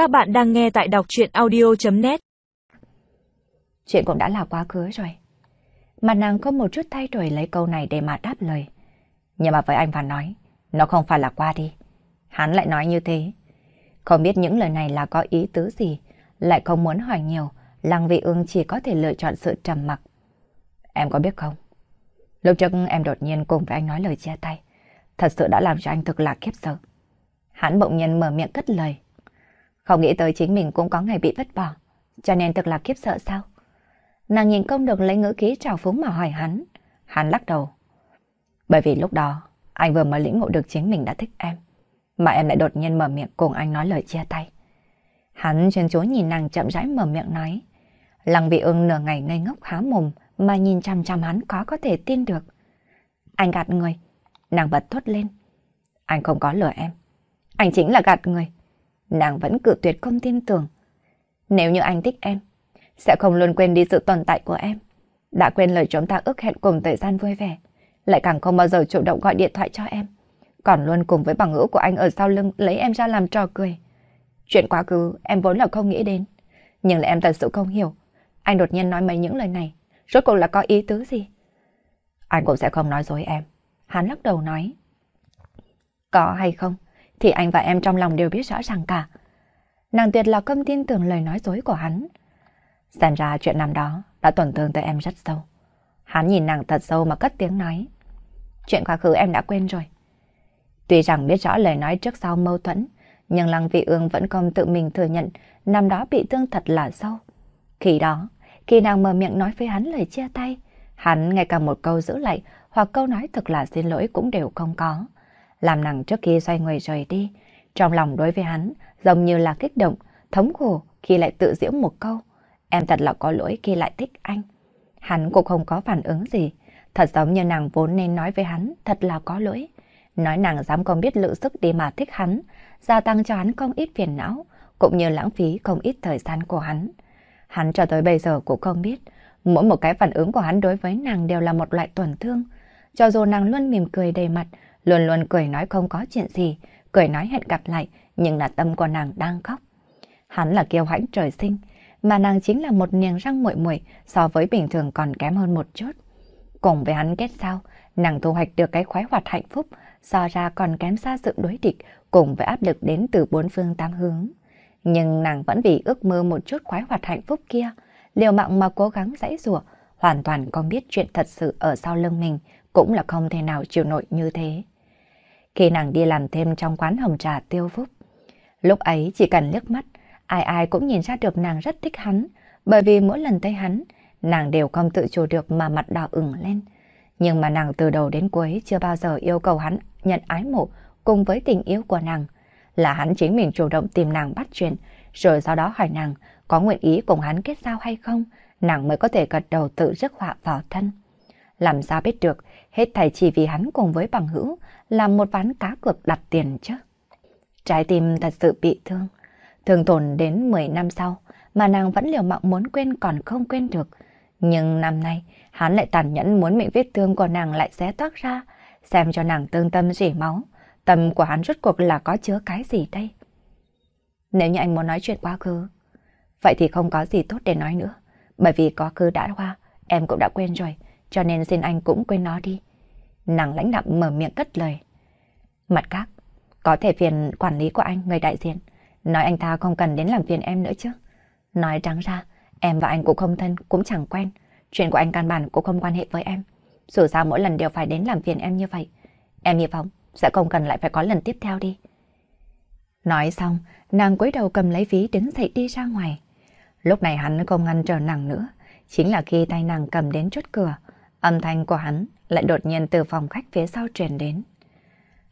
Các bạn đang nghe tại đọc chuyện audio.net Chuyện cũng đã là quá khứ rồi. Mà nàng có một chút thay đổi lấy câu này để mà đáp lời. Nhưng mà với anh và nói, nó không phải là qua đi. Hắn lại nói như thế. Không biết những lời này là có ý tứ gì, lại không muốn hỏi nhiều, Lăng Vị Ương chỉ có thể lựa chọn sự trầm mặc. Em có biết không? Lúc trước em đột nhiên cùng với anh nói lời chia tay, thật sự đã làm cho anh thực là khiếp sợ. Hắn bỗng nhiên mở miệng cất lời. Không nghĩ tới chính mình cũng có ngày bị vứt bỏ, cho nên thực là kiếp sợ sao? Nàng nhìn công được lấy ngữ khí trào phúng mà hỏi hắn. Hắn lắc đầu. Bởi vì lúc đó, anh vừa mới lĩnh ngộ được chính mình đã thích em, mà em lại đột nhiên mở miệng cùng anh nói lời chia tay. Hắn chuyên chú nhìn nàng chậm rãi mở miệng nói. Lăng bị ưng nửa ngày ngây ngốc há mồm mà nhìn chăm chăm hắn có có thể tin được. Anh gạt người. Nàng bật thốt lên. Anh không có lừa em. Anh chính là gạt người. Nàng vẫn cự tuyệt không tin tưởng. Nếu như anh thích em, sẽ không luôn quên đi sự tồn tại của em. Đã quên lời chúng ta ước hẹn cùng thời gian vui vẻ. Lại càng không bao giờ chủ động gọi điện thoại cho em. Còn luôn cùng với bằng hữu của anh ở sau lưng lấy em ra làm trò cười. Chuyện quá khứ em vốn là không nghĩ đến. Nhưng là em thật sự không hiểu. Anh đột nhiên nói mấy những lời này. Rốt cuộc là có ý tứ gì? Anh cũng sẽ không nói dối em. Hắn lắc đầu nói. Có hay không? Thì anh và em trong lòng đều biết rõ ràng cả. Nàng tuyệt là không tin tưởng lời nói dối của hắn. Xem ra chuyện năm đó đã tổn thương tới em rất sâu. Hắn nhìn nàng thật sâu mà cất tiếng nói. Chuyện quá khứ em đã quên rồi. Tuy rằng biết rõ lời nói trước sau mâu thuẫn, nhưng Lăng Vị Ương vẫn không tự mình thừa nhận năm đó bị thương thật là sâu. Khi đó, khi nàng mở miệng nói với hắn lời chia tay, hắn ngay cả một câu giữ lại hoặc câu nói thật là xin lỗi cũng đều không có. Làm nàng trước khi xoay người rời đi, trong lòng đối với hắn giống như là kích động, thống khổ khi lại tự diễu một câu. Em thật là có lỗi khi lại thích anh. Hắn cũng không có phản ứng gì, thật giống như nàng vốn nên nói với hắn thật là có lỗi. Nói nàng dám không biết lự sức đi mà thích hắn, gia tăng cho hắn không ít phiền não, cũng như lãng phí không ít thời gian của hắn. Hắn cho tới bây giờ cũng không biết, mỗi một cái phản ứng của hắn đối với nàng đều là một loại tổn thương. Cho dù nàng luôn mỉm cười đầy mặt, luôn luôn cười nói không có chuyện gì, cười nói hẹn gặp lại, nhưng là tâm của nàng đang khóc. Hắn là kiêu hãnh trời sinh, mà nàng chính là một niềng răng muội muội so với bình thường còn kém hơn một chút. Cùng với hắn kết sao, nàng thu hoạch được cái khoái hoạt hạnh phúc, so ra còn kém xa sự đối địch cùng với áp lực đến từ bốn phương tám hướng. Nhưng nàng vẫn vì ước mơ một chút khoái hoạt hạnh phúc kia, liều mạng mà cố gắng dãy rủa, hoàn toàn không biết chuyện thật sự ở sau lưng mình cũng là không thể nào chịu nổi như thế. Khi nàng đi làm thêm trong quán hồng trà tiêu phúc, lúc ấy chỉ cần liếc mắt, ai ai cũng nhìn ra được nàng rất thích hắn, bởi vì mỗi lần thấy hắn, nàng đều không tự chủ được mà mặt đỏ ửng lên. Nhưng mà nàng từ đầu đến cuối chưa bao giờ yêu cầu hắn nhận ái mộ cùng với tình yêu của nàng. Là hắn chính mình chủ động tìm nàng bắt chuyện, rồi sau đó hỏi nàng có nguyện ý cùng hắn kết giao hay không, nàng mới có thể gật đầu tự rước họa vào thân. Làm sao biết được, hết thầy chỉ vì hắn cùng với bằng hữu làm một ván cá cược đặt tiền chứ. Trái tim thật sự bị thương, thương tổn đến 10 năm sau mà nàng vẫn liều mạng muốn quên còn không quên được. Nhưng năm nay, hắn lại tàn nhẫn muốn miệng vết thương của nàng lại xé toát ra, xem cho nàng tương tâm rỉ máu. Tâm của hắn rốt cuộc là có chứa cái gì đây? Nếu như anh muốn nói chuyện quá khứ, vậy thì không có gì tốt để nói nữa. Bởi vì quá khứ đã qua, em cũng đã quên rồi, cho nên xin anh cũng quên nó đi. Nàng lãnh đạm mở miệng cất lời. Mặt khác, có thể phiền quản lý của anh, người đại diện, nói anh ta không cần đến làm phiền em nữa chứ. Nói trắng ra, em và anh cũng không thân, cũng chẳng quen. Chuyện của anh căn bản cũng không quan hệ với em. Dù sao mỗi lần đều phải đến làm phiền em như vậy. Em hy vọng sẽ không cần lại phải có lần tiếp theo đi. Nói xong, nàng cúi đầu cầm lấy ví đứng dậy đi ra ngoài. Lúc này hắn không ngăn trở nàng nữa, chính là khi tay nàng cầm đến chốt cửa, âm thanh của hắn lại đột nhiên từ phòng khách phía sau truyền đến.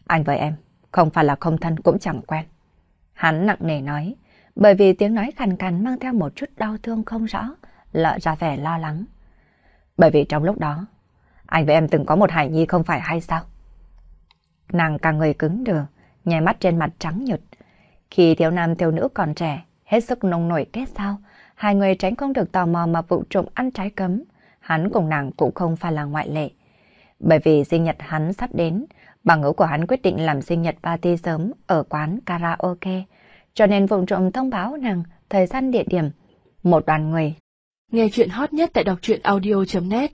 Anh với em, không phải là không thân cũng chẳng quen. Hắn nặng nề nói, bởi vì tiếng nói khàn khàn mang theo một chút đau thương không rõ, lợ ra vẻ lo lắng. Bởi vì trong lúc đó, anh với em từng có một hải nhi không phải hay sao? Nàng càng người cứng đờ, nhai mắt trên mặt trắng nhợt. Khi thiếu nam thiếu nữ còn trẻ, hết sức nông nổi kết sao, hai người tránh không được tò mò mà vụ trộm ăn trái cấm. Hắn cùng nàng cũng không phải là ngoại lệ. Bởi vì sinh nhật hắn sắp đến, bằng hữu của hắn quyết định làm sinh nhật party sớm ở quán karaoke. cho nên vùng trộm thông báo nàng thời gian địa điểm. Một đoàn người. Nghe chuyện hot nhất tại đọc truyện audio.net